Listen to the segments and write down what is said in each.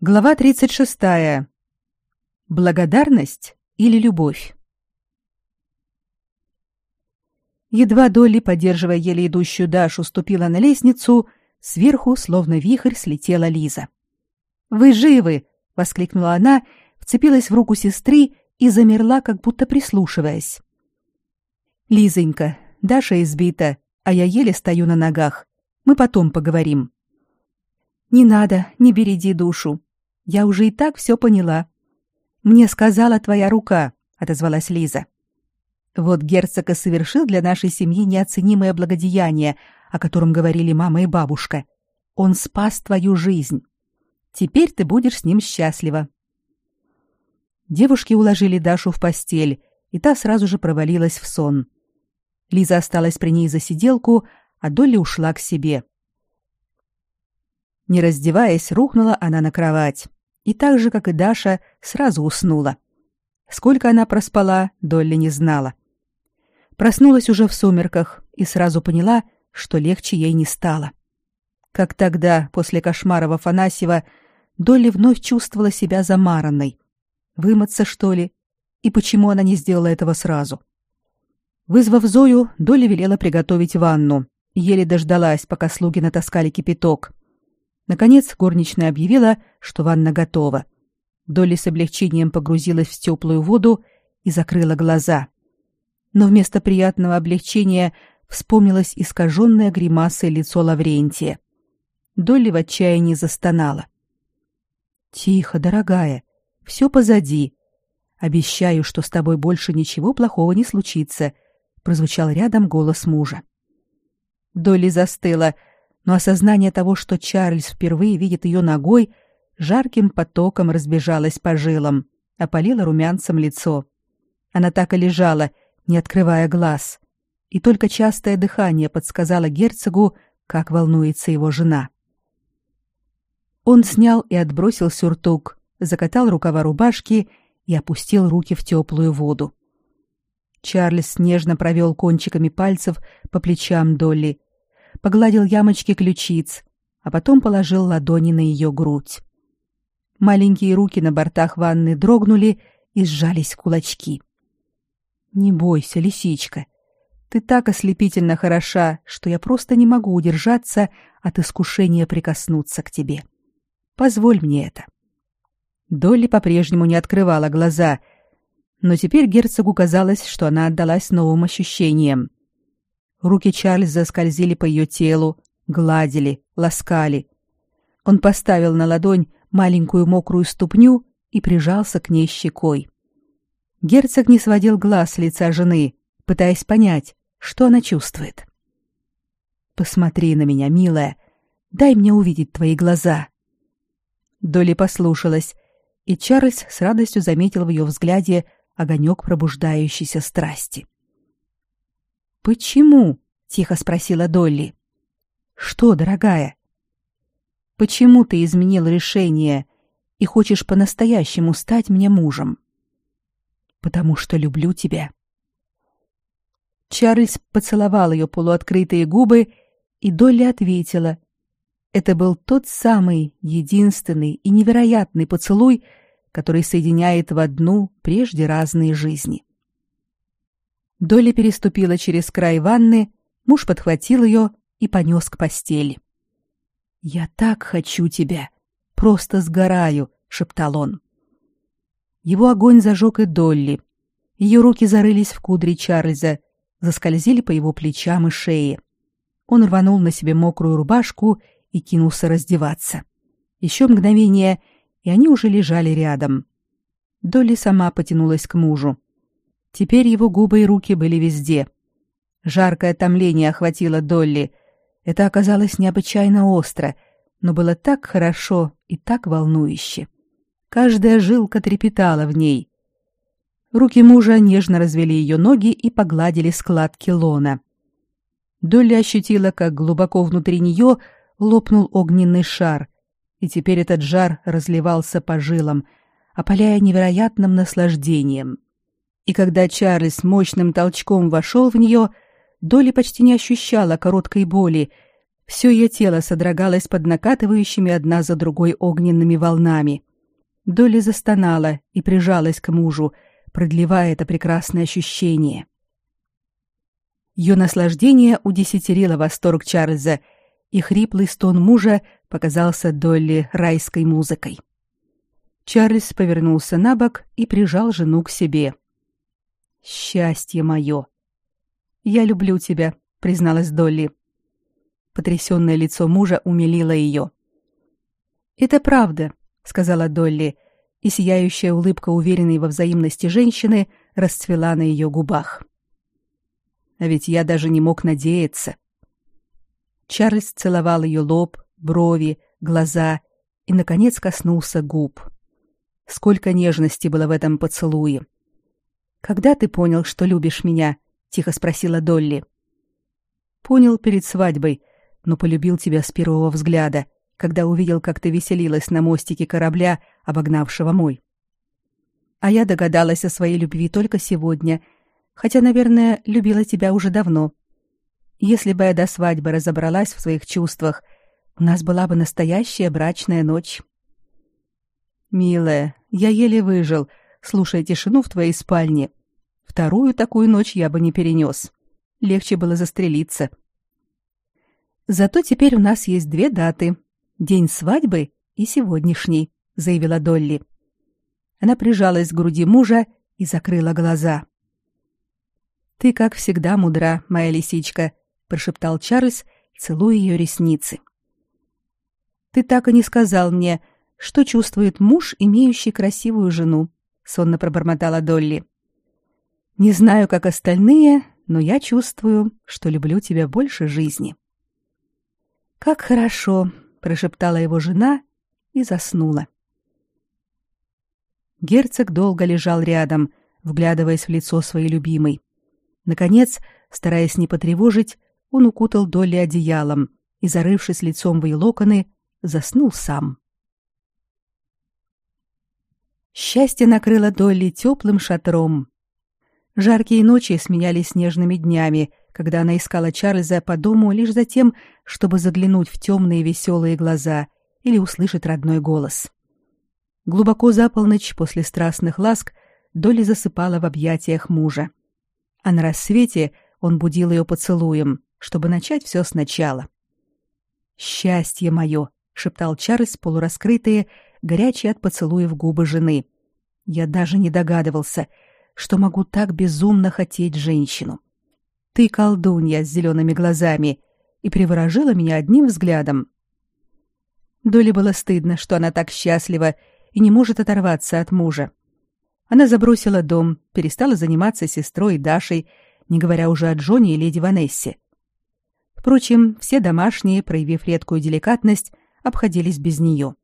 Глава 36. Благодарность или любовь? Едва Долли, поддерживая еле идущую Дашу, ступила на лестницу, сверху, словно вихрь, слетела Лиза. «Вы живы!» — воскликнула она, вцепилась в руку сестры и замерла, как будто прислушиваясь. «Лизонька, Даша избита, а я еле стою на ногах. Мы потом поговорим». «Не надо, не береди душу. Я уже и так все поняла. Мне сказала твоя рука, отозвалась Лиза. Вот герцог и совершил для нашей семьи неоценимое благодеяние, о котором говорили мама и бабушка. Он спас твою жизнь. Теперь ты будешь с ним счастлива. Девушки уложили Дашу в постель, и та сразу же провалилась в сон. Лиза осталась при ней за сиделку, а Долли ушла к себе. Не раздеваясь, рухнула она на кровать и так же, как и Даша, сразу уснула. Сколько она проспала, Долли не знала. Проснулась уже в сумерках и сразу поняла, что легче ей не стало. Как тогда, после кошмара в Афанасьева, Долли вновь чувствовала себя замаранной. Вымыться, что ли? И почему она не сделала этого сразу? Вызвав Зою, Долли велела приготовить ванну. Еле дождалась, пока слуги натаскали кипяток. Наконец горничная объявила, что ванна готова. Долли с облегчением погрузилась в теплую воду и закрыла глаза. Но вместо приятного облегчения вспомнилось искаженное гримасой лицо Лаврентия. Долли в отчаянии застонала. «Тихо, дорогая, все позади. Обещаю, что с тобой больше ничего плохого не случится», — прозвучал рядом голос мужа. Долли застыла, но осознание того, что Чарльз впервые видит ее ногой, жарким потоком разбежалось по жилам, опалило румянцем лицо. Она так и лежала, не открывая глаз, и только частое дыхание подсказало герцогу, как волнуется его жена. Он снял и отбросил сюртук, закатал рукава рубашки и опустил руки в теплую воду. Чарльз нежно провел кончиками пальцев по плечам Долли, погладил ямочки ключиц, а потом положил ладони на ее грудь. Маленькие руки на бортах ванны дрогнули и сжались в кулачки. Не бойся, лисичка. Ты так ослепительно хороша, что я просто не могу удержаться от искушения прикоснуться к тебе. Позволь мне это. Долли по-прежнему не открывала глаза, но теперь герцогу казалось, что она отдалась новым ощущениям. Руки Чарльза скользили по ее телу, гладили, ласкали. Он поставил на ладонь маленькую мокрую ступню и прижался к ней щекой. Герцог не сводил глаз с лица жены, пытаясь понять, что она чувствует. «Посмотри на меня, милая. Дай мне увидеть твои глаза». Доли послушалась, и Чарльз с радостью заметил в ее взгляде огонек пробуждающейся страсти. Почему? тихо спросила Долли. Что, дорогая? Почему ты изменил решение и хочешь по-настоящему стать мне мужем? Потому что люблю тебя. Чарльз поцеловал ее полуоткрытые губы, и Долли ответила. Это был тот самый единственный и невероятный поцелуй, который соединяет в одну прежде разные жизни. Доля переступила через край ванны, муж подхватил ее и понес к постели. «Я так хочу тебя! Просто сгораю!» — шептал он. Его огонь зажег и Долли. Ее руки зарылись в кудри Чарльза, заскользили по его плечам и шее. Он рванул на себе мокрую рубашку и кинулся раздеваться. Еще мгновение, и они уже лежали рядом. Долли сама потянулась к мужу. Теперь его губы и руки были везде. Жаркое томление охватило Долли. Это оказалось необычайно остро, но было так хорошо и так волнующе. Каждая жилка трепетала в ней. Руки мужа нежно развели ее ноги и погладили складки лона. Долли ощутила, как глубоко внутри нее лопнул огненный шар, и теперь этот жар разливался по жилам, опаляя невероятным наслаждением и когда Чарльз мощным толчком вошел в нее, Долли почти не ощущала короткой боли, Все ее тело содрогалось под накатывающими одна за другой огненными волнами. Долли застонала и прижалась к мужу, продлевая это прекрасное ощущение. Ее наслаждение удесятерило восторг Чарльза, и хриплый стон мужа показался Долли райской музыкой. Чарльз повернулся на бок и прижал жену к себе. «Счастье мое!» «Я люблю тебя», — призналась Долли. Потрясенное лицо мужа умилило ее. «Это правда», — сказала Долли, и сияющая улыбка уверенной во взаимности женщины расцвела на ее губах. А ведь я даже не мог надеяться. Чарльз целовал ее лоб, брови, глаза и, наконец, коснулся губ. Сколько нежности было в этом поцелуе. «Когда ты понял, что любишь меня?» — тихо спросила Долли. «Понял перед свадьбой, но полюбил тебя с первого взгляда, когда увидел, как ты веселилась на мостике корабля, обогнавшего мой. А я догадалась о своей любви только сегодня, хотя, наверное, любила тебя уже давно. Если бы я до свадьбы разобралась в своих чувствах, у нас была бы настоящая брачная ночь. Милая, я еле выжил, слушая тишину в твоей спальне. Вторую такую ночь я бы не перенес. Легче было застрелиться. Зато теперь у нас есть две даты. День свадьбы и сегодняшний, заявила Долли. Она прижалась к груди мужа и закрыла глаза. Ты, как всегда, мудра, моя лисичка, прошептал Чарльз, целуя ее ресницы. Ты так и не сказал мне, что чувствует муж, имеющий красивую жену, сонно пробормотала Долли. Не знаю, как остальные, но я чувствую, что люблю тебя больше жизни. Как хорошо, прошептала его жена и заснула. Герцог долго лежал рядом, вглядываясь в лицо своей любимой. Наконец, стараясь не потревожить, он укутал Долли одеялом и, зарывшись лицом в ее локоны, заснул сам. Счастье накрыло Долли теплым шатром. Жаркие ночи сменялись снежными днями, когда она искала Чарльза по дому лишь за тем, чтобы заглянуть в темные веселые глаза или услышать родной голос. Глубоко за полночь после страстных ласк Долли засыпала в объятиях мужа. А на рассвете он будил ее поцелуем, чтобы начать все сначала. «Счастье мое!» — шептал Чарльз полураскрытые, горячие от поцелуев губы жены. «Я даже не догадывался, что могу так безумно хотеть женщину. Ты колдунья с зелеными глазами и приворожила меня одним взглядом. Доле было стыдно, что она так счастлива и не может оторваться от мужа. Она забросила дом, перестала заниматься сестрой и Дашей, не говоря уже о Джоне и леди Ванессе. Впрочем, все домашние, проявив редкую деликатность, обходились без нее.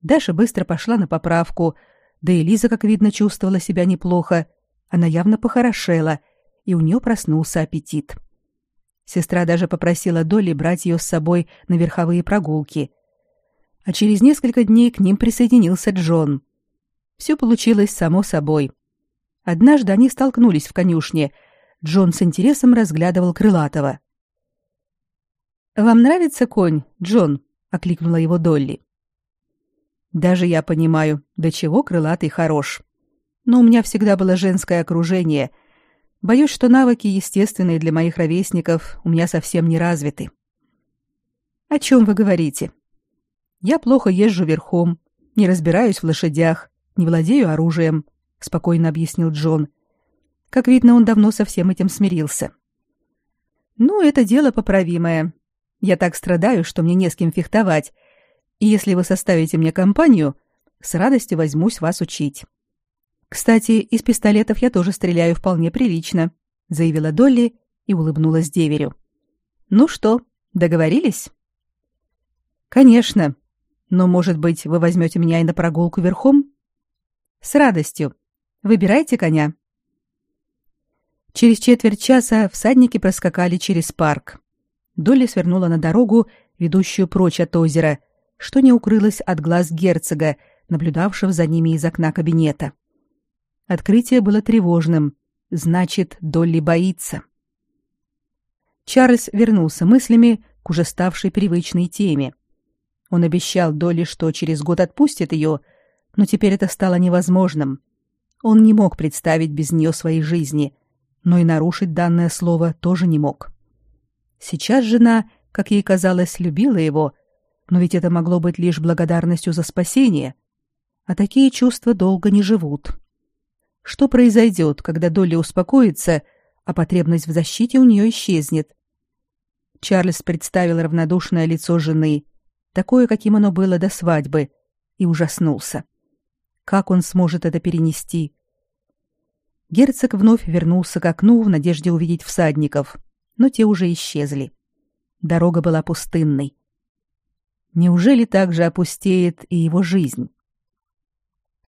Даша быстро пошла на поправку, да и Лиза, как видно, чувствовала себя неплохо. Она явно похорошела и у нее проснулся аппетит. Сестра даже попросила Долли брать ее с собой на верховые прогулки. А через несколько дней к ним присоединился Джон. Все получилось само собой. Однажды они столкнулись в конюшне. Джон с интересом разглядывал Крылатого. «Вам нравится конь, Джон?» — окликнула его Долли. «Даже я понимаю, до чего Крылатый хорош. Но у меня всегда было женское окружение — Боюсь, что навыки, естественные для моих ровесников, у меня совсем не развиты. О чем вы говорите? Я плохо езжу верхом, не разбираюсь в лошадях, не владею оружием, спокойно объяснил Джон. Как видно, он давно со всем этим смирился. Ну, это дело поправимое. Я так страдаю, что мне не с кем фехтовать. И если вы составите мне компанию, с радостью возьмусь вас учить. Кстати, из пистолетов я тоже стреляю вполне прилично, заявила Долли и улыбнулась деверю. Ну что, договорились? Конечно. Но, может быть, вы возьмете меня и на прогулку верхом? С радостью. Выбирайте коня. Через четверть часа всадники проскакали через парк. Долли свернула на дорогу, ведущую прочь от озера, что не укрылось от глаз герцога, наблюдавшего за ними из окна кабинета. Открытие было тревожным. Значит, Долли боится. Чарльз вернулся мыслями к уже ставшей привычной теме. Он обещал Долли, что через год отпустит ее, но теперь это стало невозможным. Он не мог представить без нее своей жизни, но и нарушить данное слово тоже не мог. Сейчас жена, как ей казалось, любила его, но ведь это могло быть лишь благодарностью за спасение. А такие чувства долго не живут. Что произойдет, когда Долли успокоится, а потребность в защите у нее исчезнет? Чарльз представил равнодушное лицо жены, такое, каким оно было до свадьбы, и ужаснулся. Как он сможет это перенести? Герцог вновь вернулся к окну в надежде увидеть всадников, но те уже исчезли. Дорога была пустынной. Неужели так же опустеет и его жизнь?